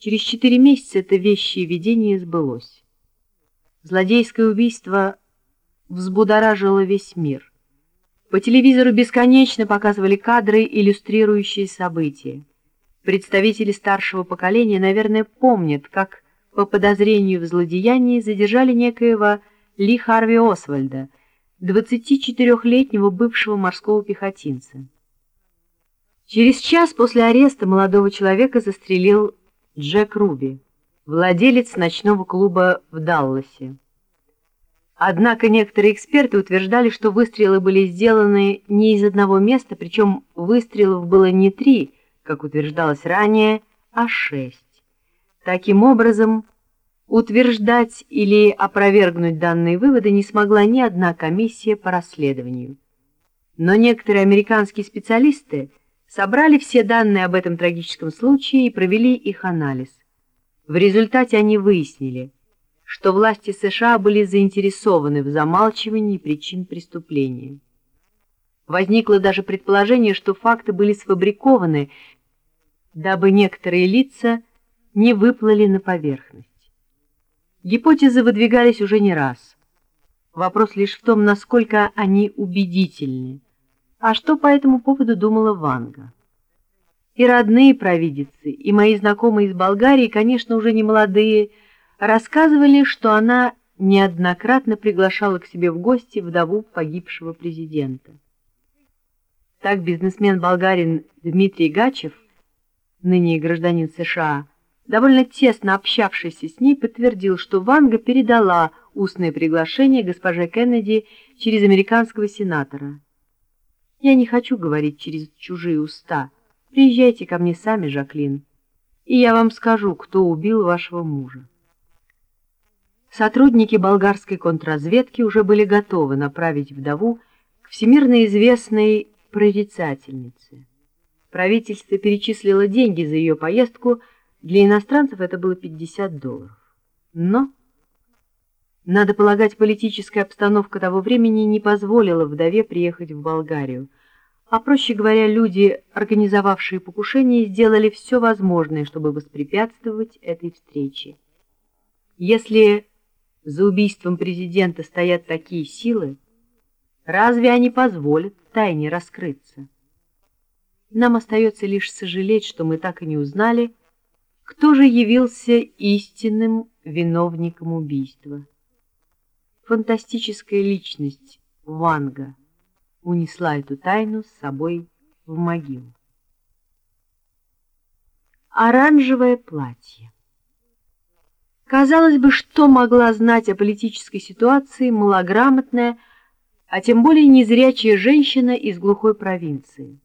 Через четыре месяца это вещее видение сбылось. Злодейское убийство взбудоражило весь мир. По телевизору бесконечно показывали кадры, иллюстрирующие события. Представители старшего поколения, наверное, помнят, как по подозрению в злодеянии задержали некоего Ли Харви Освальда, 24-летнего бывшего морского пехотинца. Через час после ареста молодого человека застрелил Джек Руби, владелец ночного клуба в Далласе. Однако некоторые эксперты утверждали, что выстрелы были сделаны не из одного места, причем выстрелов было не три, как утверждалось ранее, а шесть. Таким образом, утверждать или опровергнуть данные выводы не смогла ни одна комиссия по расследованию. Но некоторые американские специалисты собрали все данные об этом трагическом случае и провели их анализ. В результате они выяснили, что власти США были заинтересованы в замалчивании причин преступления. Возникло даже предположение, что факты были сфабрикованы, дабы некоторые лица не выплыли на поверхность. Гипотезы выдвигались уже не раз. Вопрос лишь в том, насколько они убедительны. А что по этому поводу думала Ванга? И родные провидицы, и мои знакомые из Болгарии, конечно, уже не молодые, рассказывали, что она неоднократно приглашала к себе в гости вдову погибшего президента. Так бизнесмен-болгарин Дмитрий Гачев, ныне гражданин США, довольно тесно общавшийся с ней, подтвердил, что Ванга передала устное приглашение госпоже Кеннеди через американского сенатора. Я не хочу говорить через чужие уста. Приезжайте ко мне сами, Жаклин, и я вам скажу, кто убил вашего мужа. Сотрудники болгарской контрразведки уже были готовы направить вдову к всемирно известной прорицательнице. Правительство перечислило деньги за ее поездку, для иностранцев это было 50 долларов. Но... Надо полагать, политическая обстановка того времени не позволила вдове приехать в Болгарию, а, проще говоря, люди, организовавшие покушение, сделали все возможное, чтобы воспрепятствовать этой встрече. Если за убийством президента стоят такие силы, разве они позволят тайне раскрыться? Нам остается лишь сожалеть, что мы так и не узнали, кто же явился истинным виновником убийства фантастическая личность Ванга унесла эту тайну с собой в могилу. Оранжевое платье. Казалось бы, что могла знать о политической ситуации малограмотная, а тем более незрячая женщина из глухой провинции.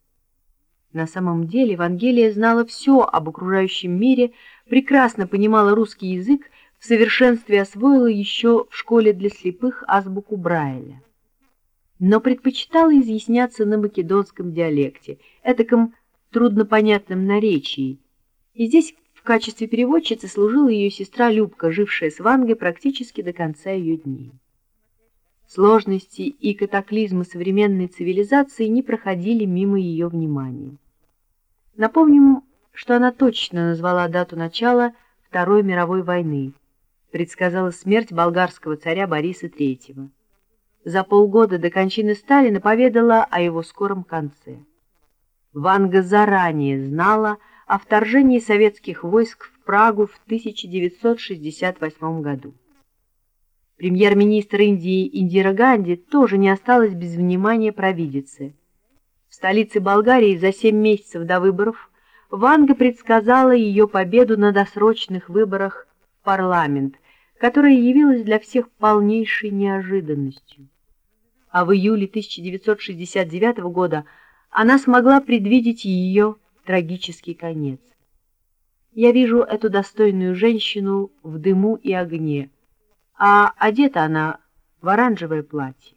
На самом деле Евангелия знала все об окружающем мире, прекрасно понимала русский язык в совершенстве освоила еще в школе для слепых азбуку Брайля. Но предпочитала изъясняться на македонском диалекте, этаком труднопонятном наречии. И здесь в качестве переводчицы служила ее сестра Любка, жившая с Вангой практически до конца ее дней. Сложности и катаклизмы современной цивилизации не проходили мимо ее внимания. Напомним, что она точно назвала дату начала Второй мировой войны – предсказала смерть болгарского царя Бориса III. За полгода до кончины Сталина поведала о его скором конце. Ванга заранее знала о вторжении советских войск в Прагу в 1968 году. Премьер-министр Индии Индира Ганди тоже не осталась без внимания провидицы. В столице Болгарии за семь месяцев до выборов Ванга предсказала ее победу на досрочных выборах в парламент, которая явилась для всех полнейшей неожиданностью. А в июле 1969 года она смогла предвидеть ее трагический конец. Я вижу эту достойную женщину в дыму и огне, а одета она в оранжевое платье.